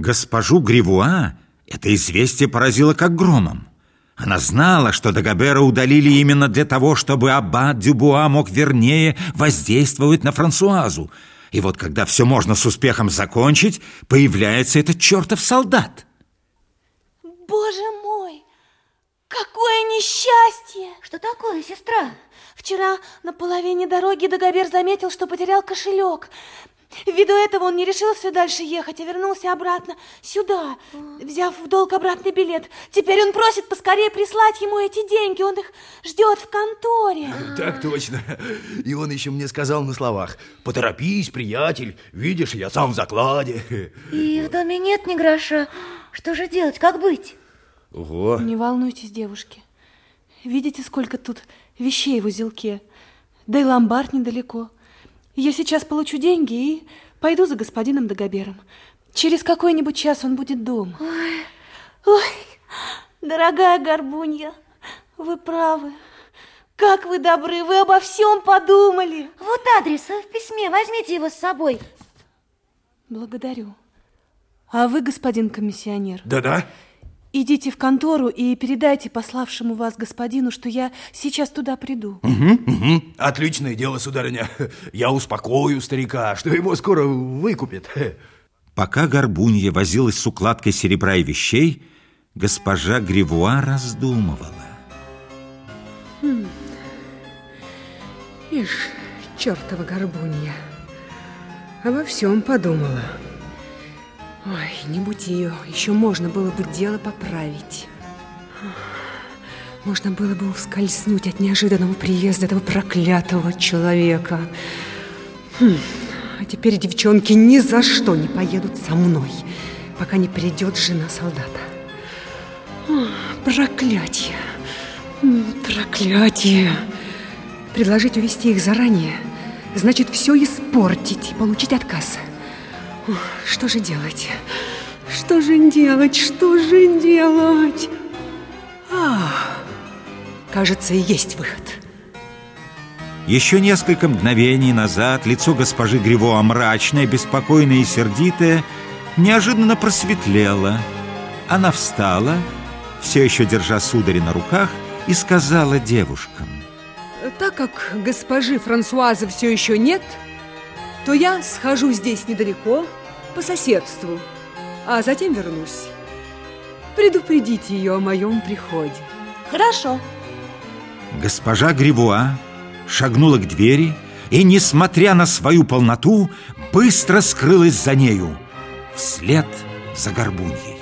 Госпожу Гривуа это известие поразило как громом. Она знала, что Дагобера удалили именно для того, чтобы аббат Дюбуа мог вернее воздействовать на Франсуазу. И вот когда все можно с успехом закончить, появляется этот чертов солдат. Боже мой, какое несчастье! Что такое, сестра? Вчера на половине дороги Дагобер заметил, что потерял кошелек. Ввиду этого он не решился дальше ехать, а вернулся обратно сюда, взяв в долг обратный билет. Теперь он просит поскорее прислать ему эти деньги, он их ждет в конторе. Так точно. И он еще мне сказал на словах, поторопись, приятель, видишь, я сам в закладе. И в доме нет ни гроша. Что же делать, как быть? Ого. Не волнуйтесь, девушки. Видите, сколько тут вещей в узелке? Да и ломбард недалеко. Я сейчас получу деньги и пойду за господином Дагобером. Через какой-нибудь час он будет дома. Ой. Ой, дорогая Горбунья, вы правы. Как вы добры, вы обо всем подумали. Вот адрес в письме, возьмите его с собой. Благодарю. А вы, господин комиссионер? Да-да. Идите в контору и передайте пославшему вас господину, что я сейчас туда приду. Угу, угу. Отличное дело, сударыня. Я успокою старика, что его скоро выкупят. Пока Горбунья возилась с укладкой серебра и вещей, госпожа Гривуа раздумывала. Хм. Ишь, чертова Горбунья. Обо всем подумала. Ой, не будь ее, еще можно было бы дело поправить. Можно было бы ускользнуть от неожиданного приезда этого проклятого человека. Хм. А теперь девчонки ни за что не поедут со мной, пока не придет жена солдата. Проклятие! Проклятие! Предложить увести их заранее значит все испортить и получить отказ. Что же делать? Что же делать? Что же делать? А, кажется, есть выход. Еще несколько мгновений назад лицо госпожи Гривоа мрачное, беспокойное и сердитое неожиданно просветлело. Она встала, все еще держа сударя на руках, и сказала девушкам. Так как госпожи Франсуазы все еще нет, то я схожу здесь недалеко, по соседству, а затем вернусь. Предупредите ее о моем приходе. Хорошо. Госпожа Гривуа шагнула к двери и, несмотря на свою полноту, быстро скрылась за нею, вслед за горбуньей.